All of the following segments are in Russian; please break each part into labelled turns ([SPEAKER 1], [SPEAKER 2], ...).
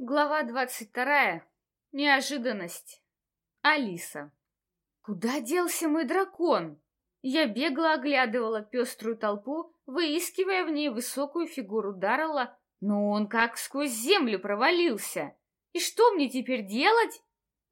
[SPEAKER 1] Глава двадцать вторая. Неожиданность. Алиса. Куда делся мой дракон? Я бегло оглядывала пеструю толпу, выискивая в ней высокую фигуру Даррелла, но он как сквозь землю провалился. И что мне теперь делать?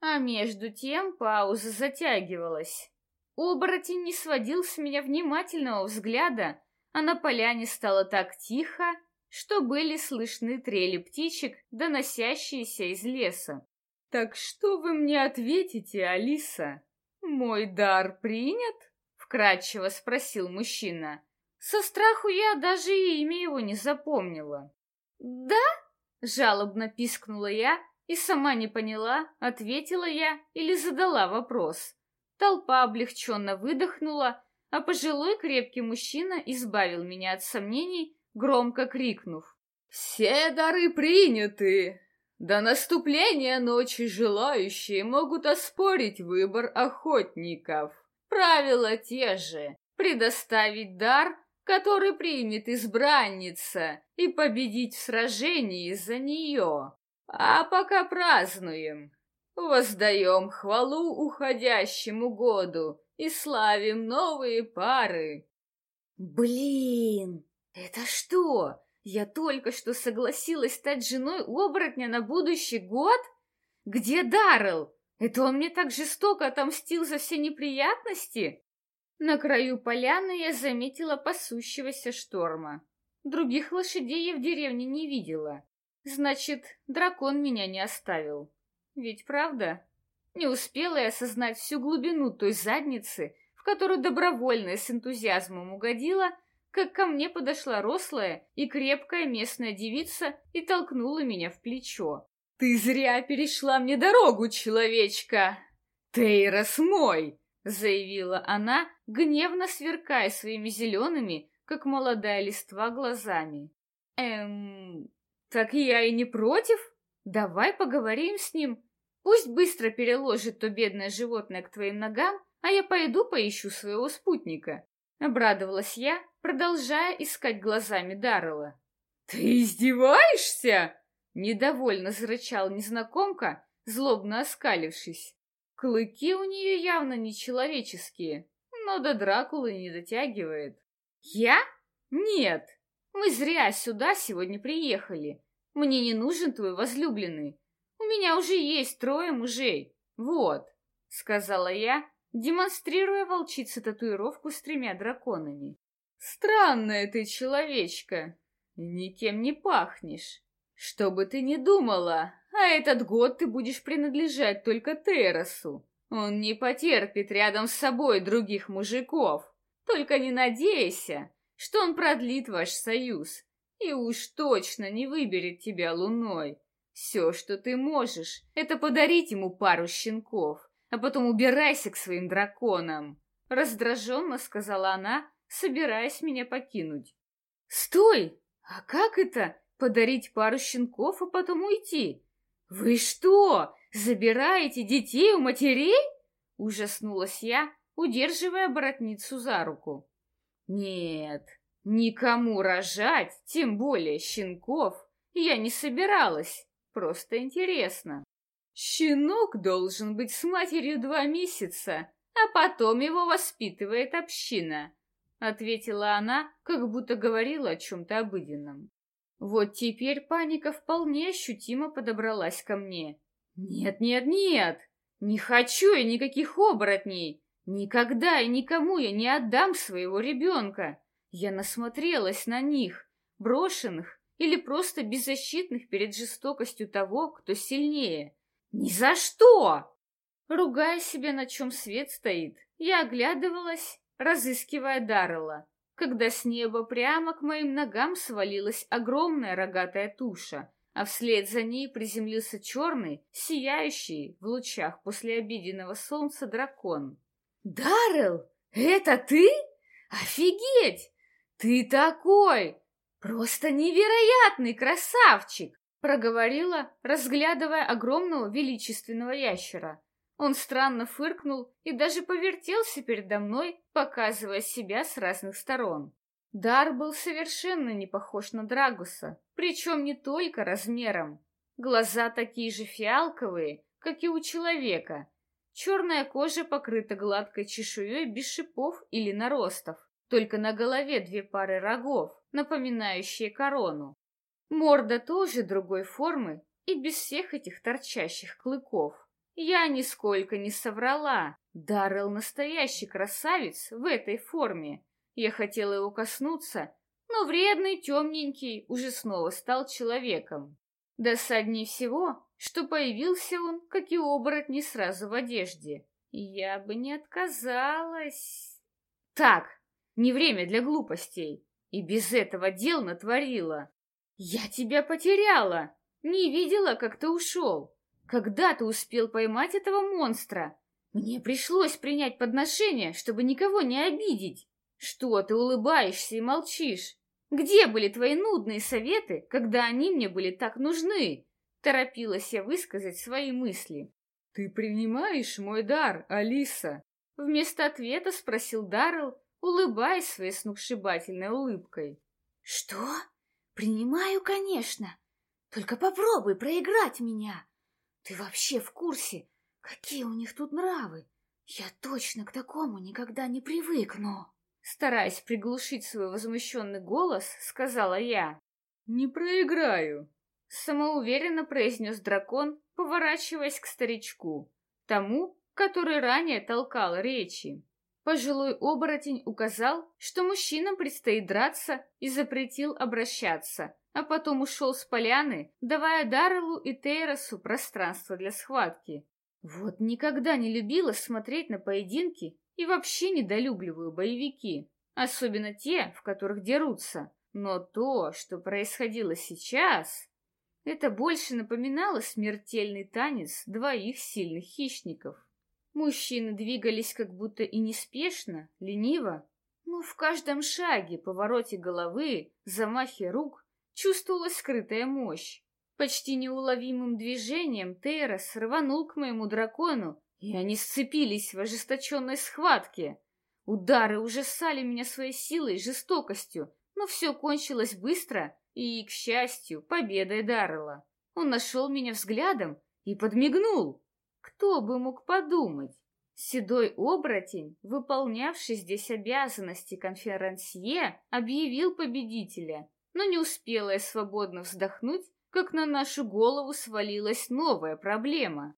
[SPEAKER 1] А между тем пауза затягивалась. Оборотень не сводил с меня внимательного взгляда, а на поляне стало так тихо, что были слышны трели птичек, доносящиеся из леса. «Так что вы мне ответите, Алиса? Мой дар принят?» — вкратчиво спросил мужчина. Со страху я даже имя его не запомнила. «Да?» — жалобно пискнула я и сама не поняла, ответила я или задала вопрос. Толпа облегченно выдохнула, а пожилой крепкий мужчина избавил меня от сомнений, громко крикнув. «Все дары приняты! До наступления ночи желающие могут оспорить выбор охотников. Правила те же — предоставить дар, который примет избранница, и победить в сражении за нее. А пока празднуем, воздаем хвалу уходящему году и славим новые пары. Блин, это что? Я только что согласилась стать женой оборотня на будущий год? Где Даррелл? Это он мне так жестоко отомстил за все неприятности? На краю поляны я заметила пасущегося шторма. Других лошадей я в деревне не видела. Значит, дракон меня не оставил. Ведь правда? Не успела я осознать всю глубину той задницы, в которую добровольно с энтузиазмом угодила, как ко мне подошла рослая и крепкая местная девица и толкнула меня в плечо. «Ты зря перешла мне дорогу, человечка! Тейрос мой!» — заявила она, гневно сверкая своими зелеными, как молодая листва, глазами. «Эм, так я и не против. Давай поговорим с ним. Пусть быстро переложит то бедное животное к твоим ногам, а я пойду поищу своего спутника. Обрадовалась я, продолжая искать глазами Даррелла. «Ты издеваешься?» Недовольно зарычал незнакомка, злобно оскалившись. Клыки у нее явно не человеческие, но до Дракулы не дотягивает. «Я? Нет, мы зря сюда сегодня приехали. Мне не нужен твой возлюбленный. У меня уже есть трое мужей. Вот, сказала я, демонстрируя волчице татуировку с тремя драконами. Странная ты человечка, никем не пахнешь. Что бы ты ни думала, а этот год ты будешь принадлежать только Террасу. Он не потерпит рядом с собой других мужиков. Только не надейся, что он продлит ваш союз и уж точно не выберет тебя луной. Все, что ты можешь, это подарить ему пару щенков, а потом убирайся к своим драконам. Раздраженно сказала она, собираясь меня покинуть. Стой! А как это? Подарить пару щенков, а потом уйти? Вы что, забираете детей у матерей? Ужаснулась я, удерживая боротницу за руку. Нет, никому рожать, тем более щенков, я не собиралась. Просто интересно. Щенок должен быть с матерью два месяца, а потом его воспитывает община, ответила она, как будто говорила о чем-то обыденном. Вот теперь паника вполне ощутимо подобралась ко мне. Нет, нет, нет, не хочу я никаких оборотней. Никогда и никому я не отдам своего ребенка. Я насмотрелась на них, брошенных или просто беззащитных перед жестокостью того, кто сильнее. Ни за что! Ругая себя, на чем свет стоит, я оглядывалась, разыскивая Даррелла, когда с неба прямо к моим ногам свалилась огромная рогатая туша, а вслед за ней приземлился черный, сияющий в лучах после обеденного солнца дракон. «Даррелл, это ты? Офигеть! Ты такой! Просто невероятный красавчик!» Проговорила, разглядывая огромного величественного ящера. Он странно фыркнул и даже повертелся передо мной, показывая себя с разных сторон. Дар был совершенно не похож на Драгуса, причем не только размером. Глаза такие же фиалковые, как и у человека. Черная кожа покрыта гладкой чешуей без шипов или наростов. Только на голове две пары рогов, напоминающие корону. Морда тоже другой формы и без всех этих торчащих клыков. Я нисколько не соврала. Даррелл настоящий красавец в этой форме. Я хотела его коснуться, но вредный темненький уже снова стал человеком. Досаднее всего, что появился он, как и оборотни, сразу в одежде. Я бы не отказалась. Так, не время для глупостей. И без этого дел натворила. Я тебя потеряла. Не видела, как ты ушел. Когда ты успел поймать этого монстра? Мне пришлось принять подношение, чтобы никого не обидеть. Что ты улыбаешься и молчишь? Где были твои нудные советы, когда они мне были так нужны? Торопилась я высказать свои мысли.
[SPEAKER 2] Ты принимаешь мой дар, Алиса?
[SPEAKER 1] Вместо ответа спросил Даррелл, улыбаясь своей сногсшибательной улыбкой.
[SPEAKER 3] Что? Принимаю, конечно. Только попробуй проиграть меня. Ты вообще в курсе, какие у них тут нравы? Я точно к такому никогда не привыкну.
[SPEAKER 1] Стараясь приглушить свой возмущенный голос, сказала я.
[SPEAKER 2] «Не проиграю», —
[SPEAKER 1] самоуверенно произнес дракон, поворачиваясь к старичку, тому, который ранее толкал речи. Пожилой оборотень указал, что мужчинам предстоит драться и запретил обращаться, а потом ушел с поляны, давая Дарреллу и Тейросу пространство для схватки. Вот никогда не любила смотреть на поединки и вообще недолюбливаю боевики, особенно те, в которых дерутся. Но то, что происходило сейчас, это больше напоминало смертельный танец двоих сильных хищников. Мужчины двигались как будто и неспешно, лениво, но в каждом шаге, повороте головы, замахе рук чувствовалась скрытая мощь. Почти неуловимым движением Тейрос рванул к моему дракону и они сцепились в ожесточенной схватке. Удары ужасали меня своей силой и жестокостью, но все кончилось быстро и, к счастью, победой Даррелла. Он нашел меня взглядом и подмигнул. Кто бы мог подумать? Седой оборотень, выполнявший здесь обязанности конферансье, объявил победителя, но не успела я свободно вздохнуть, как на нашу голову свалилась новая проблема.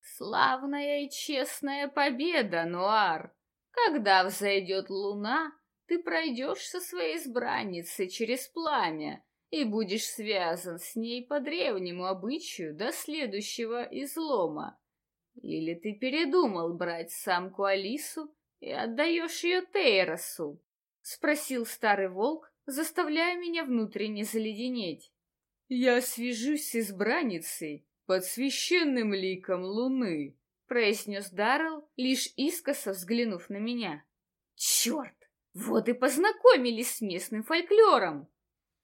[SPEAKER 1] Славная и честная победа, Нуар! Когда взойдет луна, ты пройдешь со своей избранницей через пламя и будешь связан с ней по древнему обычаю до следующего излома. Или ты передумал брать самку Алису и отдаешь ее Тейросу? Спросил старый волк, заставляя меня внутренне заледенеть.
[SPEAKER 2] Я свяжусь с избранницей под священным ликом луны,
[SPEAKER 1] произнес Даррелл, лишь искоса взглянув на меня. Черт! Вот и познакомились с местным фольклором.